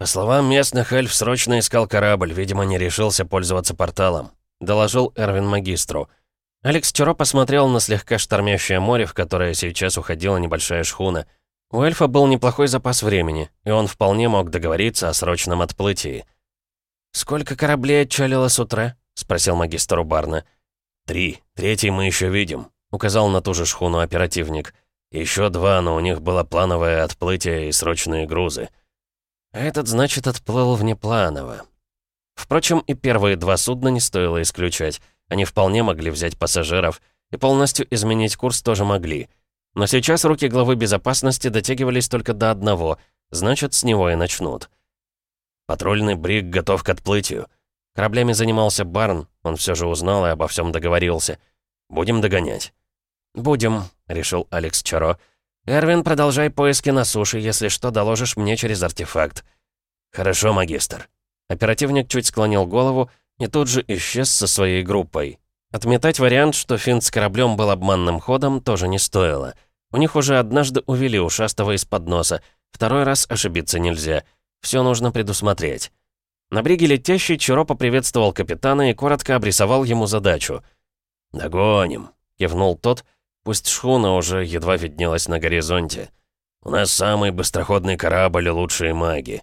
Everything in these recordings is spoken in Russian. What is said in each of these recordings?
«По словам местных, эльф срочно искал корабль, видимо, не решился пользоваться порталом», — доложил Эрвин магистру. Алекс Чаро посмотрел на слегка штормящее море, в которое сейчас уходила небольшая шхуна. У эльфа был неплохой запас времени, и он вполне мог договориться о срочном отплытии. «Сколько кораблей отчалило с утра?» — спросил магистр у Барна. «Три. Третий мы еще видим», — указал на ту же шхуну оперативник. «Еще два, но у них было плановое отплытие и срочные грузы». Этот, значит, отплыл внепланово. Впрочем, и первые два судна не стоило исключать. Они вполне могли взять пассажиров, и полностью изменить курс тоже могли. Но сейчас руки главы безопасности дотягивались только до одного, значит, с него и начнут. Патрульный бриг готов к отплытию. Кораблями занимался Барн, он все же узнал и обо всем договорился. Будем догонять. «Будем», — решил Алекс Чаро. «Эрвин, продолжай поиски на суше, если что, доложишь мне через артефакт». «Хорошо, магистр». Оперативник чуть склонил голову и тут же исчез со своей группой. Отметать вариант, что финт с кораблем был обманным ходом, тоже не стоило. У них уже однажды увели ушастого из-под носа, второй раз ошибиться нельзя. Все нужно предусмотреть. На бриге летящий Чиро поприветствовал капитана и коротко обрисовал ему задачу. «Догоним», — кивнул тот, — Пусть шхуна уже едва виднелась на горизонте. У нас самый быстроходный корабль и лучшие маги».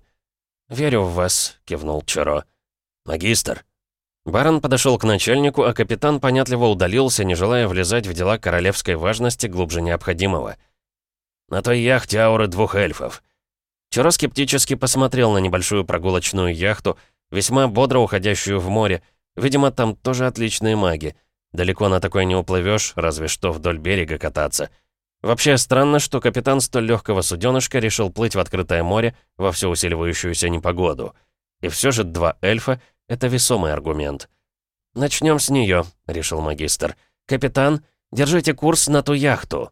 «Верю в вас», — кивнул Чаро. «Магистр». Барон подошел к начальнику, а капитан понятливо удалился, не желая влезать в дела королевской важности глубже необходимого. «На той яхте ауры двух эльфов». Чаро скептически посмотрел на небольшую прогулочную яхту, весьма бодро уходящую в море. Видимо, там тоже отличные маги. Далеко на такой не уплывешь, разве что вдоль берега кататься. Вообще странно, что капитан столь легкого суденышка решил плыть в открытое море во всю усиливающуюся непогоду. И все же два эльфа — это весомый аргумент. «Начнем с нее», — решил магистр. «Капитан, держите курс на ту яхту».